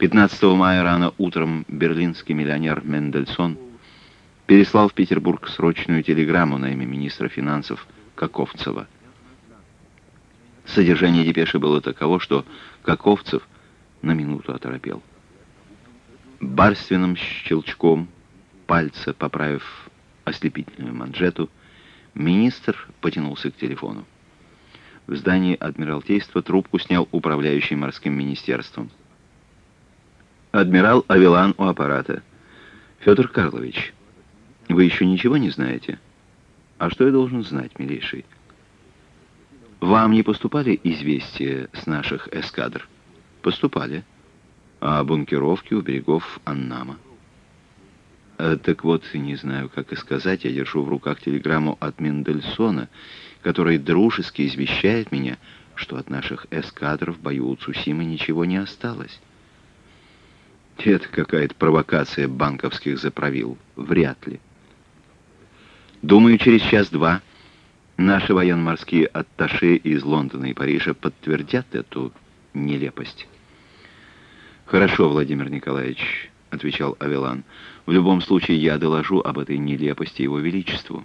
15 мая рано утром берлинский миллионер Мендельсон переслал в Петербург срочную телеграмму на имя министра финансов Каковцева. Содержание депеши было таково, что Каковцев на минуту оторопел. Барственным щелчком пальца, поправив ослепительную манжету, министр потянулся к телефону. В здании Адмиралтейства трубку снял управляющий морским министерством. Адмирал Авелан у аппарата. «Федор Карлович, вы еще ничего не знаете?» «А что я должен знать, милейший?» «Вам не поступали известия с наших эскадр?» «Поступали. А бункеровки у берегов Аннама?» э, «Так вот, не знаю, как и сказать, я держу в руках телеграмму от Мендельсона, который дружески извещает меня, что от наших эскадр в бою у Цусимы ничего не осталось». Это какая-то провокация банковских заправил. Вряд ли. Думаю, через час-два Наши военно-морские атташе из Лондона и Парижа подтвердят эту нелепость. «Хорошо, Владимир Николаевич», — отвечал Авелан. «В любом случае я доложу об этой нелепости Его Величеству».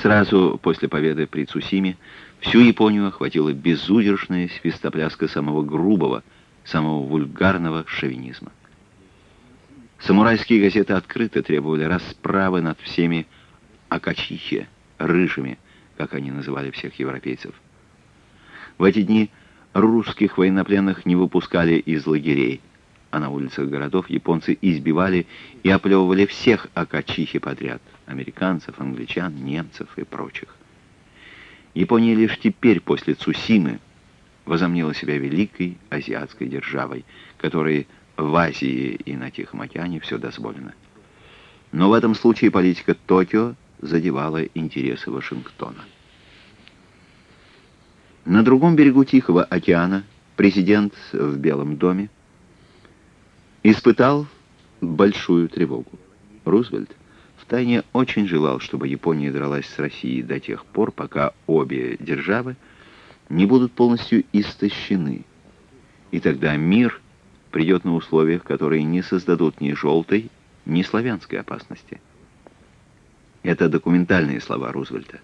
Сразу после победы при Цусиме всю Японию охватила безудержная свистопляска самого грубого, самого вульгарного шовинизма. Самурайские газеты открыто требовали расправы над всеми акачихи, рыжими, как они называли всех европейцев. В эти дни русских военнопленных не выпускали из лагерей, а на улицах городов японцы избивали и оплевывали всех акачихи подряд – американцев, англичан, немцев и прочих. Япония лишь теперь, после Цусимы, возомнила себя великой азиатской державой, которой в Азии и на Тихом океане все дозволено. Но в этом случае политика Токио – задевала интересы Вашингтона. На другом берегу Тихого океана президент в Белом доме испытал большую тревогу. Рузвельт втайне очень желал, чтобы Япония дралась с Россией до тех пор, пока обе державы не будут полностью истощены. И тогда мир придет на условиях, которые не создадут ни желтой, ни славянской опасности. Это документальные слова Рузвельта.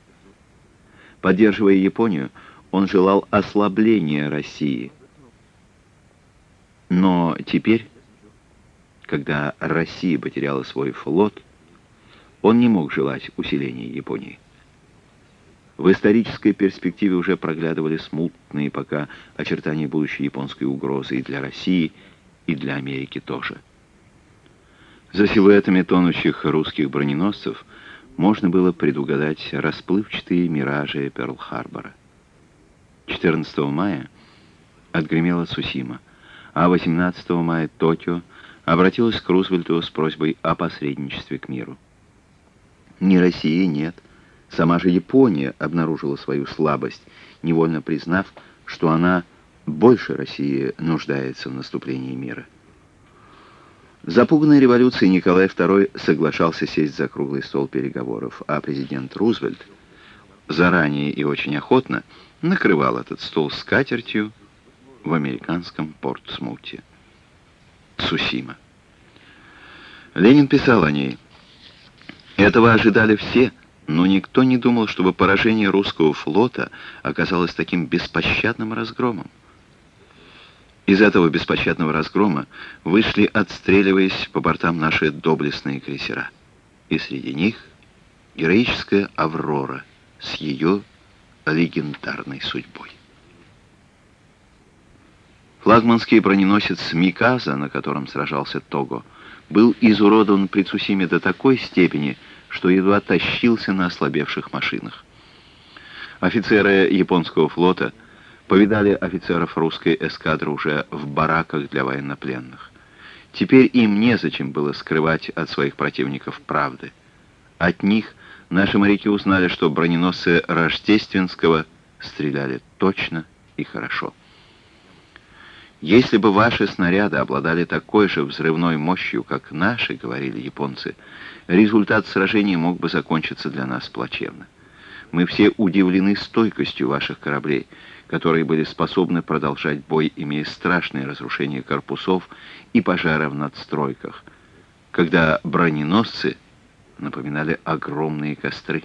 Поддерживая Японию, он желал ослабления России. Но теперь, когда Россия потеряла свой флот, он не мог желать усиления Японии. В исторической перспективе уже проглядывали смутные пока очертания будущей японской угрозы и для России, и для Америки тоже. За силуэтами тонущих русских броненосцев – можно было предугадать расплывчатые миражи Перл-Харбора. 14 мая отгремела Сусима, а 18 мая Токио обратилась к Рузвельту с просьбой о посредничестве к миру. Ни России нет. Сама же Япония обнаружила свою слабость, невольно признав, что она больше России нуждается в наступлении мира. Запуганной революцией Николай II соглашался сесть за круглый стол переговоров, а президент Рузвельт заранее и очень охотно накрывал этот стол скатертью в американском Портсмуте. Сусима. Ленин писал о ней. Этого ожидали все, но никто не думал, чтобы поражение русского флота оказалось таким беспощадным разгромом. Из этого беспощадного разгрома вышли, отстреливаясь по бортам наши доблестные крейсера. И среди них героическая «Аврора» с ее легендарной судьбой. Флагманский броненосец «Миказа», на котором сражался Того, был изуродован при Цусиме до такой степени, что едва тащился на ослабевших машинах. Офицеры японского флота – повидали офицеров русской эскадры уже в бараках для военнопленных. Теперь им незачем было скрывать от своих противников правды. От них наши моряки узнали, что броненосцы Рождественского стреляли точно и хорошо. «Если бы ваши снаряды обладали такой же взрывной мощью, как наши, — говорили японцы, — результат сражения мог бы закончиться для нас плачевно. Мы все удивлены стойкостью ваших кораблей, которые были способны продолжать бой, имея страшные разрушения корпусов и пожары в надстройках, когда броненосцы напоминали огромные костры.